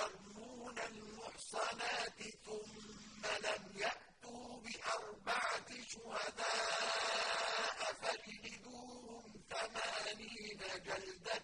يَرْمُونَ الْمُحْصَنَاتِ ثُمَّ لَمْ يَأْتُوا بِأَرْبَعَةِ شُهَدَاءَ فَاجْلِدُوهُمْ ثَمَانِينَ جَلْدَةً